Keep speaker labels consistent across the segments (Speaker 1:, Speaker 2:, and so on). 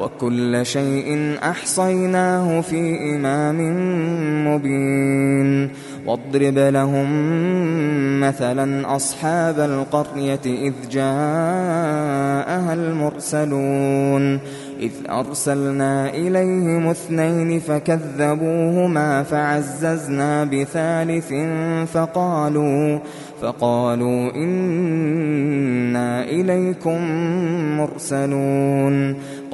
Speaker 1: وكل شيء أحصيناه في إمام مبين. واضرب لهم مثلا أصحاب القرية إذ جاءها المرسلون. إذ أرسلنا إليهم اثنين فكذبوهما فعززنا بثالث فقالوا فقالوا إنا إليكم مرسلون.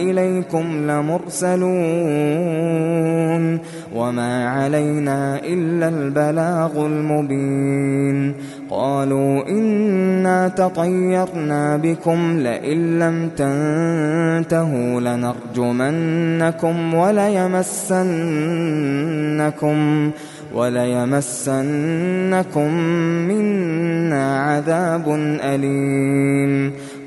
Speaker 1: إليكم لمرسلون وما علينا إلا البلاغ المبين. قالوا إنا تطيرنا بكم لئن لم تنتهوا لنرجمنكم وليمسنكم وليمسنكم منا عذاب أليم.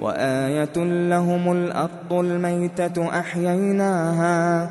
Speaker 1: وآية لهم الأرض الميتة أحييناها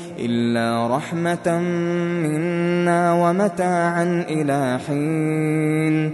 Speaker 1: إلا رحمة منا ومتاعا إلى حين.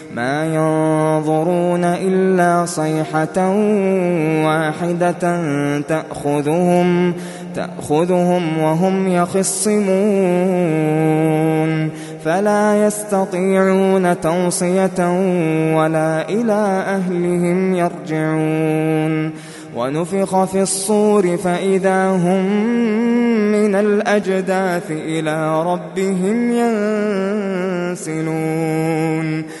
Speaker 1: ما ينظرون إلا صيحة واحدة تأخذهم تأخذهم وهم يخصمون. فلا يستطيعون توصية ولا إلى أهلهم يرجعون. ونفخ في الصور فإذا هم من الأجداث إلى ربهم ينسلون.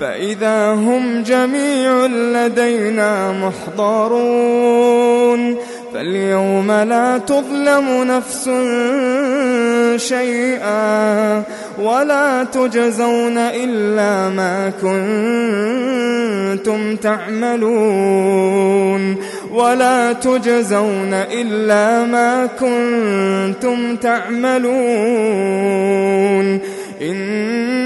Speaker 1: فإذا هم جميع لدينا محضرون. فاليوم لا تظلم نفس شيئا ولا تجزون إلا ما كنتم تعملون. ولا تجزون إلا ما كنتم تعملون. إن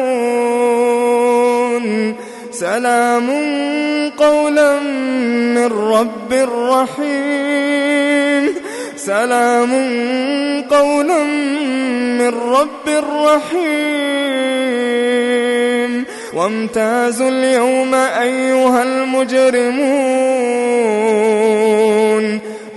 Speaker 1: سلام قولا من رب رحيم. سلام قولا من رب رحيم. وامتازوا اليوم أيها المجرمون.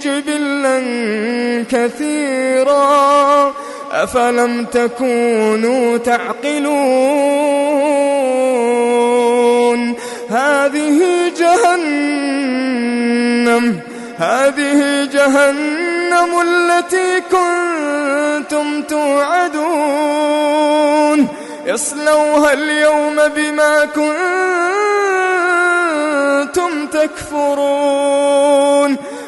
Speaker 1: جبلا كثيرا أفلم تكونوا تعقلون هذه جهنم هذه جهنم التي كنتم توعدون اصلوها اليوم بما كنتم تكفرون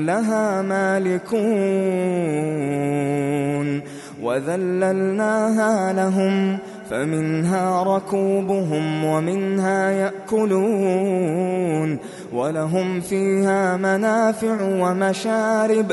Speaker 1: لها مالكون وذللناها لهم فمنها ركوبهم ومنها يأكلون ولهم فيها منافع ومشارب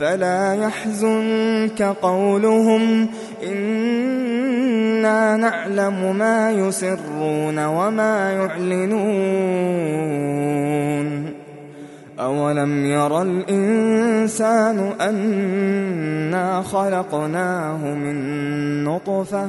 Speaker 1: فلا يحزنك قولهم إنا نعلم ما يسرون وما يعلنون أولم ير الإنسان أنا خلقناه من نطفة